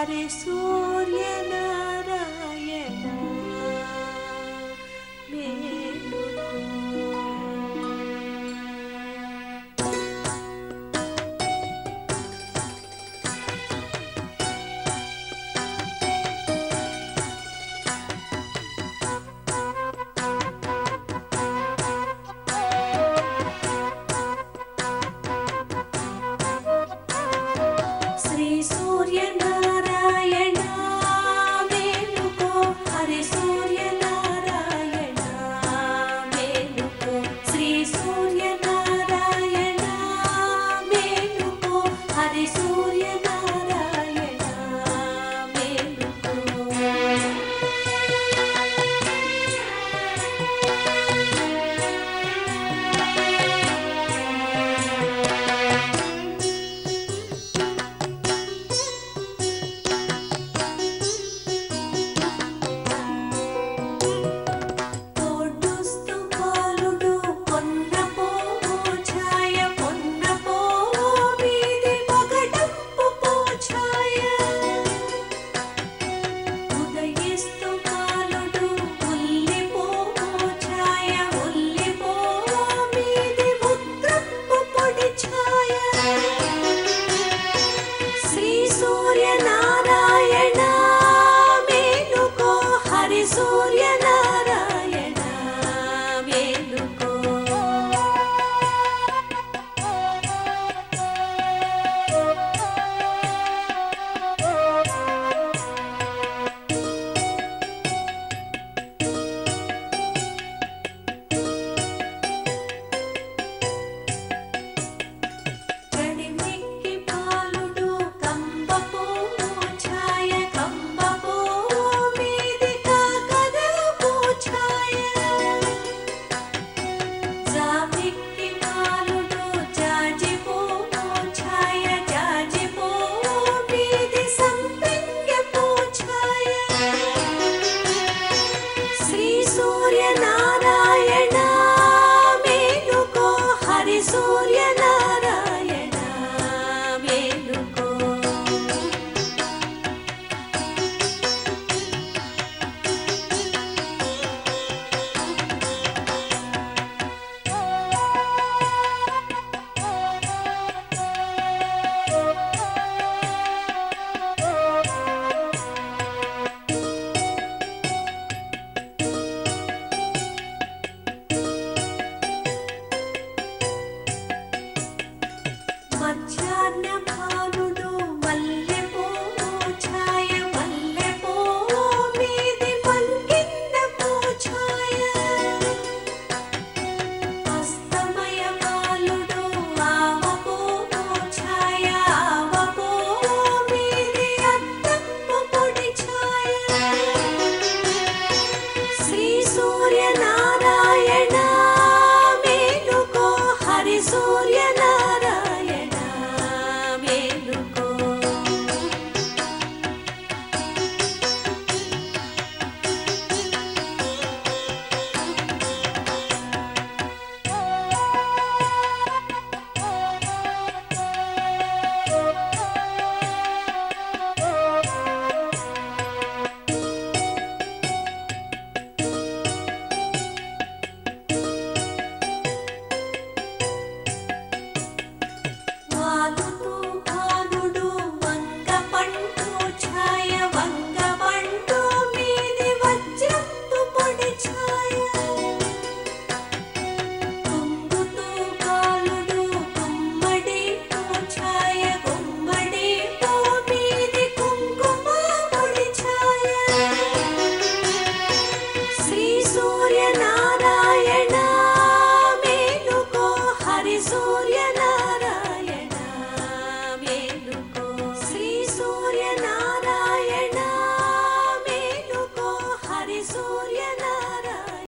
Hari Surya